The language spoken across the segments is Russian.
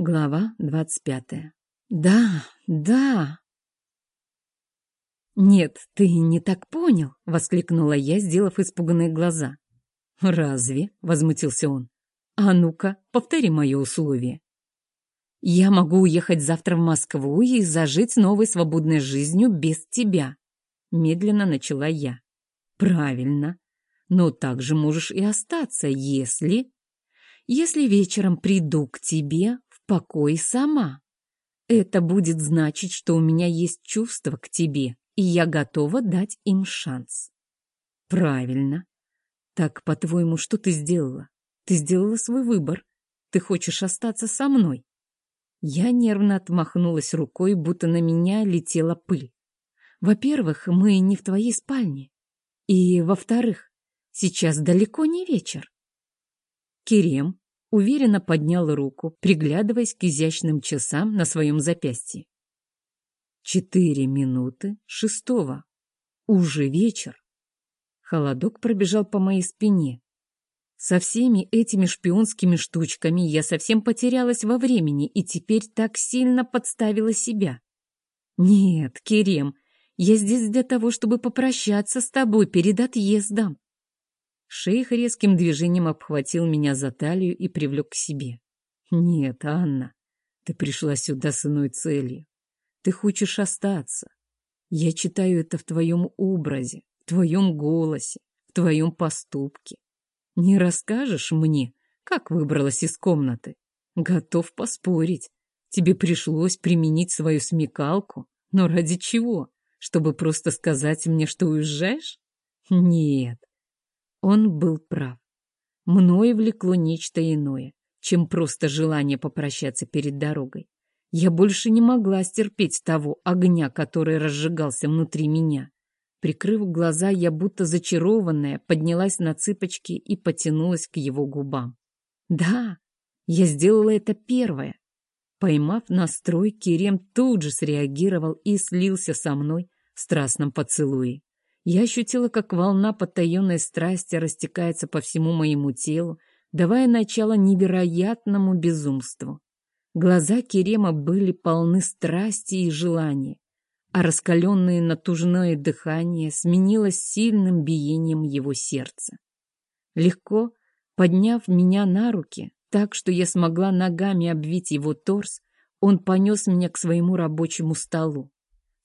Глава двадцать пятая. Да, да. Нет, ты не так понял, воскликнула я, сделав испуганные глаза. Разве? возмутился он. А ну-ка, повтори мое условие. Я могу уехать завтра в Москву и зажить новой свободной жизнью без тебя, медленно начала я. Правильно. Но также можешь и остаться, если... Если вечером приду к тебе покой сама. Это будет значить, что у меня есть чувства к тебе, и я готова дать им шанс. Правильно. Так, по-твоему, что ты сделала? Ты сделала свой выбор. Ты хочешь остаться со мной. Я нервно отмахнулась рукой, будто на меня летела пыль. Во-первых, мы не в твоей спальне. И, во-вторых, сейчас далеко не вечер. Керем уверенно поднял руку, приглядываясь к изящным часам на своем запястье. Четыре минуты шестого. Уже вечер. Холодок пробежал по моей спине. Со всеми этими шпионскими штучками я совсем потерялась во времени и теперь так сильно подставила себя. Нет, Керем, я здесь для того, чтобы попрощаться с тобой перед отъездом. Шейх резким движением обхватил меня за талию и привлек к себе. «Нет, Анна, ты пришла сюда с иной целью. Ты хочешь остаться. Я читаю это в твоем образе, в твоем голосе, в твоем поступке. Не расскажешь мне, как выбралась из комнаты? Готов поспорить. Тебе пришлось применить свою смекалку. Но ради чего? Чтобы просто сказать мне, что уезжаешь? Нет, он был прав. Мною влекло нечто иное, чем просто желание попрощаться перед дорогой. Я больше не могла стерпеть того огня, который разжигался внутри меня. Прикрыв глаза, я будто зачарованная поднялась на цыпочки и потянулась к его губам. Да, я сделала это первое. Поймав настрой, Керем тут же среагировал и слился со мной в страстном поцелуе. Я ощутила, как волна потаенной страсти растекается по всему моему телу, давая начало невероятному безумству. Глаза Керема были полны страсти и желания, а раскаленное натужное дыхание сменилось сильным биением его сердца. Легко подняв меня на руки, так что я смогла ногами обвить его торс, он понес меня к своему рабочему столу.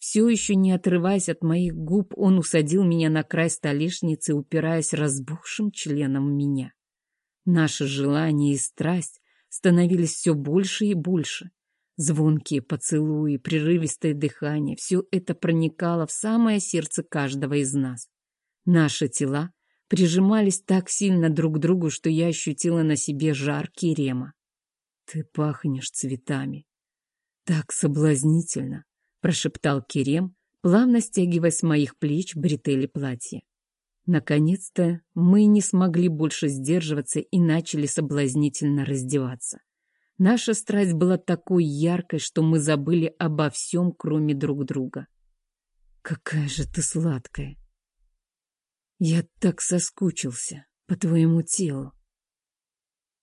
Все еще не отрываясь от моих губ, он усадил меня на край столешницы, упираясь разбухшим членом в меня. Наши желания и страсть становились все больше и больше. Звонкие поцелуи, прерывистое дыхание — все это проникало в самое сердце каждого из нас. Наши тела прижимались так сильно друг к другу, что я ощутила на себе жар Керема. «Ты пахнешь цветами. Так соблазнительно!» Прошептал Керем, плавно стягивая с моих плеч бретели платья. Наконец-то мы не смогли больше сдерживаться и начали соблазнительно раздеваться. Наша страсть была такой яркой, что мы забыли обо всем, кроме друг друга. «Какая же ты сладкая!» «Я так соскучился по твоему телу!»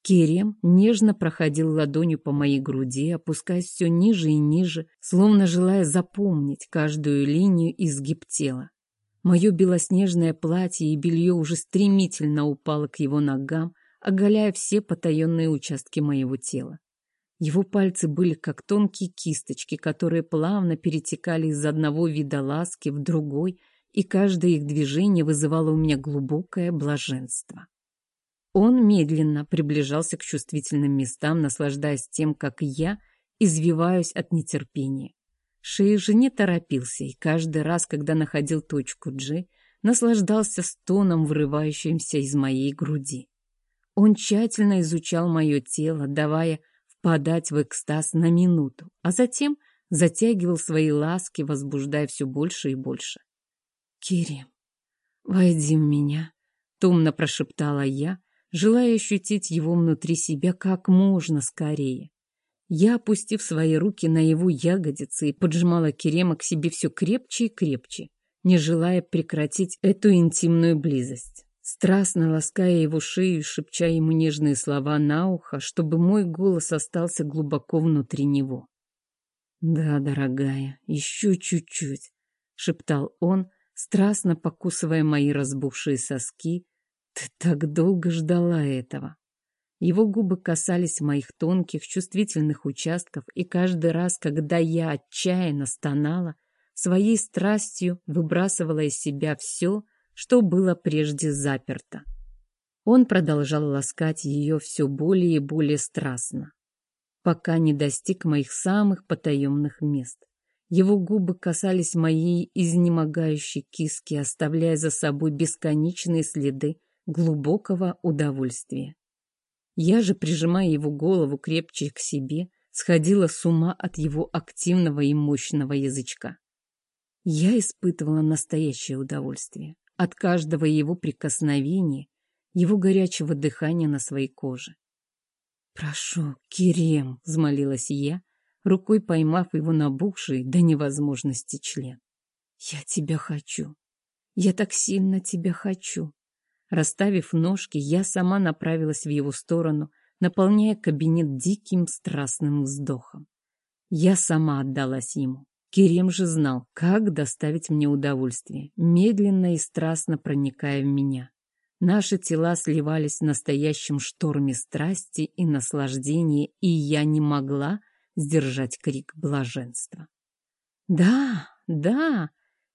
Керем нежно проходил ладонью по моей груди, опускаясь все ниже и ниже, словно желая запомнить каждую линию изгиб тела. Мое белоснежное платье и белье уже стремительно упало к его ногам, оголяя все потаенные участки моего тела. Его пальцы были как тонкие кисточки, которые плавно перетекали из одного вида ласки в другой, и каждое их движение вызывало у меня глубокое блаженство. Он медленно приближался к чувствительным местам, наслаждаясь тем, как я извиваюсь от нетерпения. Шей же не торопился, и каждый раз, когда находил точку G, наслаждался стоном, вырывающимся из моей груди. Он тщательно изучал мое тело, давая впадать в экстаз на минуту, а затем затягивал свои ласки, возбуждая все больше и больше. «Кирим, войди в меня», — томно прошептала я, желая ощутить его внутри себя как можно скорее. Я, опустив свои руки на его ягодицы и поджимала Керема к себе все крепче и крепче, не желая прекратить эту интимную близость. страстно лаская его шею, шепча ему нежные слова на ухо, чтобы мой голос остался глубоко внутри него. «Да, дорогая, еще чуть-чуть», — шептал он, страстно покусывая мои разбухшие соски. «Ты так долго ждала этого». Его губы касались моих тонких, чувствительных участков, и каждый раз, когда я отчаянно стонала, своей страстью выбрасывала из себя все, что было прежде заперто. Он продолжал ласкать ее все более и более страстно, пока не достиг моих самых потаенных мест. Его губы касались моей изнемогающей киски, оставляя за собой бесконечные следы глубокого удовольствия. Я же, прижимая его голову крепче к себе, сходила с ума от его активного и мощного язычка. Я испытывала настоящее удовольствие от каждого его прикосновения, его горячего дыхания на своей коже. «Прошу, Кирем!» — взмолилась я, рукой поймав его набухший до невозможности член. «Я тебя хочу! Я так сильно тебя хочу!» Расставив ножки, я сама направилась в его сторону, наполняя кабинет диким страстным вздохом. Я сама отдалась ему. Керем же знал, как доставить мне удовольствие, медленно и страстно проникая в меня. Наши тела сливались в настоящем шторме страсти и наслаждения, и я не могла сдержать крик блаженства. «Да, да,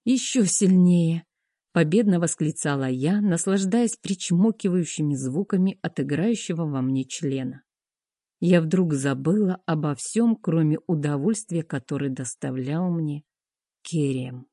еще сильнее!» Победно восклицала я, наслаждаясь причмокивающими звуками от играющего во мне члена. Я вдруг забыла обо всем, кроме удовольствия, которое доставлял мне Керем.